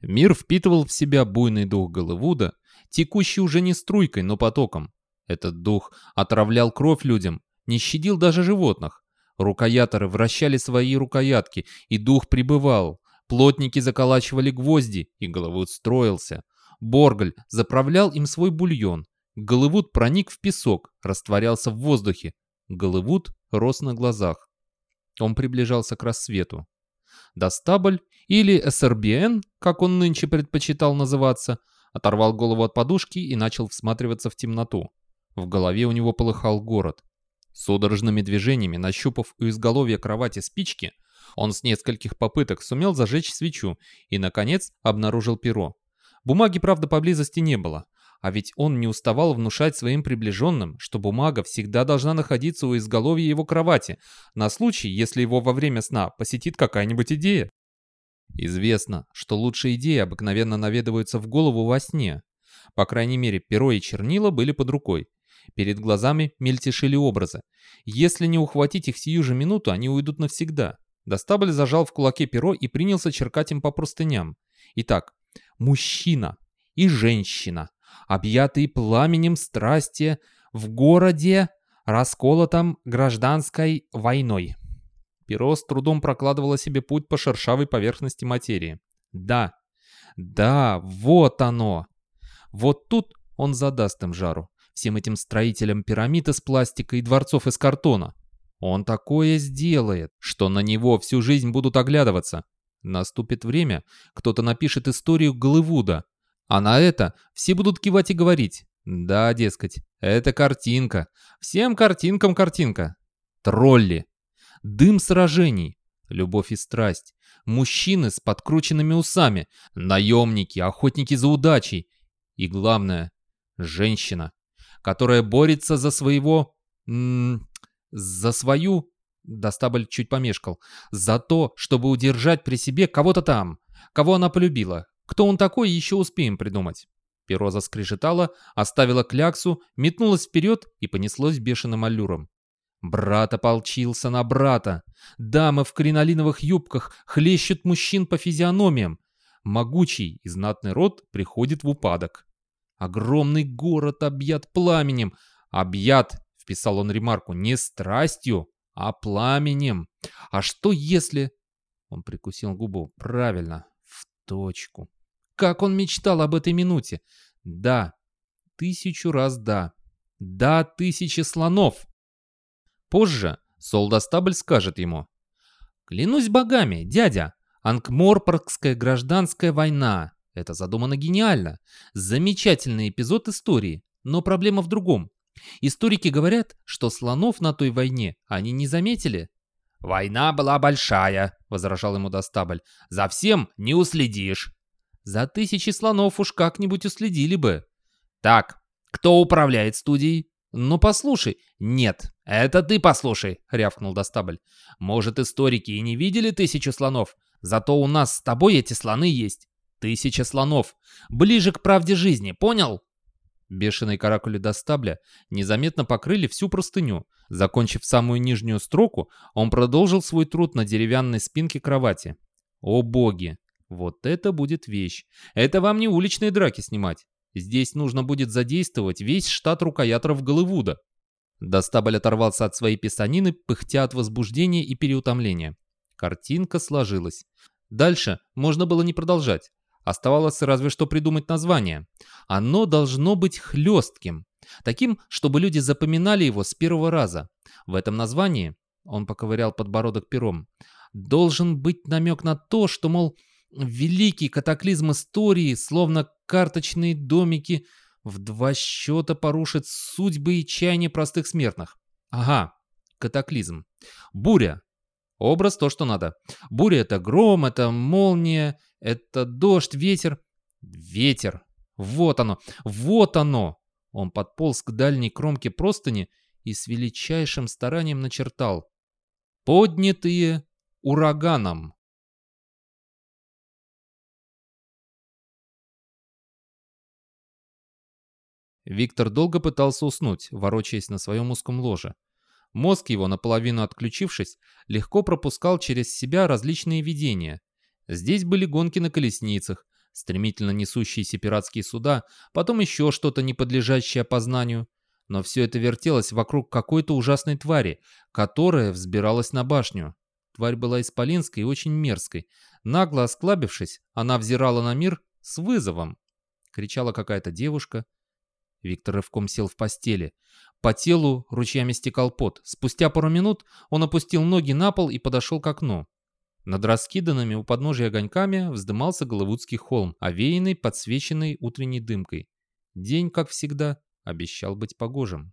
Мир впитывал в себя буйный дух Голливуда, текущий уже не струйкой, но потоком. Этот дух отравлял кровь людям, не щадил даже животных. Рукояторы вращали свои рукоятки, и дух пребывал. Плотники заколачивали гвозди, и Голливуд строился. Борголь заправлял им свой бульон. Голливуд проник в песок, растворялся в воздухе. Голливуд рос на глазах. Он приближался к рассвету. Достабль, или СРБН, как он нынче предпочитал называться, оторвал голову от подушки и начал всматриваться в темноту. В голове у него полыхал город. Судорожными движениями, нащупав у изголовья кровати спички, он с нескольких попыток сумел зажечь свечу и, наконец, обнаружил перо. Бумаги, правда, поблизости не было, а ведь он не уставал внушать своим приближенным, что бумага всегда должна находиться у изголовья его кровати, на случай, если его во время сна посетит какая-нибудь идея. Известно, что лучшие идеи обыкновенно наведываются в голову во сне. По крайней мере, перо и чернила были под рукой. Перед глазами мельтешили образы. Если не ухватить их сию же минуту, они уйдут навсегда. Достабль зажал в кулаке перо и принялся черкать им по простыням. Итак, мужчина и женщина, объятые пламенем страсти в городе, расколотом гражданской войной. Перо с трудом прокладывало себе путь по шершавой поверхности материи. Да, да, вот оно. Вот тут он задаст им жару, всем этим строителям пирамид из пластика и дворцов из картона. Он такое сделает, что на него всю жизнь будут оглядываться. Наступит время, кто-то напишет историю Голливуда, а на это все будут кивать и говорить. Да, дескать, это картинка. Всем картинкам картинка. Тролли. Дым сражений. Любовь и страсть. Мужчины с подкрученными усами. Наемники, охотники за удачей. И главное, женщина, которая борется за своего... За свою... Достабль чуть помешкал. За то, чтобы удержать при себе кого-то там, кого она полюбила, кто он такой, еще успеем придумать. Перо заскрежетало, оставило кляксу, метнулось вперед и понеслось бешеным аллюром. Брат ополчился на брата. Дамы в кринолиновых юбках хлещут мужчин по физиономиям. Могучий и знатный род приходит в упадок. Огромный город объят пламенем. Объят, вписал он ремарку, не страстью, а пламенем. А что если... Он прикусил губу. Правильно, в точку. Как он мечтал об этой минуте! Да, тысячу раз да. Да, тысячи слонов. Позже Солдостабль скажет ему. «Клянусь богами, дядя, Анкморпоргская гражданская война. Это задумано гениально. Замечательный эпизод истории, но проблема в другом. Историки говорят, что слонов на той войне они не заметили. «Война была большая», — возражал ему Достабль. «За всем не уследишь». За тысячи слонов уж как-нибудь уследили бы. Так, кто управляет студией? Ну послушай. Нет, это ты послушай, рявкнул Достабль. Может, историки и не видели тысячу слонов, зато у нас с тобой эти слоны есть. Тысяча слонов. Ближе к правде жизни, понял? Бешеные каракули Достабля незаметно покрыли всю простыню. Закончив самую нижнюю строку, он продолжил свой труд на деревянной спинке кровати. О боги! Вот это будет вещь. Это вам не уличные драки снимать. Здесь нужно будет задействовать весь штат рукояторов Голливуда. Достабль оторвался от своей писанины, пыхтя от возбуждения и переутомления. Картинка сложилась. Дальше можно было не продолжать. Оставалось разве что придумать название. Оно должно быть хлестким. Таким, чтобы люди запоминали его с первого раза. В этом названии, он поковырял подбородок пером, должен быть намек на то, что, мол, Великий катаклизм истории, словно карточные домики, в два счета порушит судьбы и чаяния простых смертных. Ага, катаклизм. Буря. Образ то, что надо. Буря — это гром, это молния, это дождь, ветер. Ветер. Вот оно, вот оно. Он подполз к дальней кромке простыни и с величайшим старанием начертал. Поднятые ураганом. Виктор долго пытался уснуть, ворочаясь на своем узком ложе. Мозг его, наполовину отключившись, легко пропускал через себя различные видения. Здесь были гонки на колесницах, стремительно несущиеся пиратские суда, потом еще что-то не подлежащее опознанию. Но все это вертелось вокруг какой-то ужасной твари, которая взбиралась на башню. Тварь была исполинской и очень мерзкой. Нагло осклабившись, она взирала на мир с вызовом. Кричала какая-то девушка. Виктор рывком сел в постели. По телу ручьями стекал пот. Спустя пару минут он опустил ноги на пол и подошел к окну. Над раскиданными у подножия огоньками вздымался Голливудский холм, овеянный, подсвеченный утренней дымкой. День, как всегда, обещал быть погожим.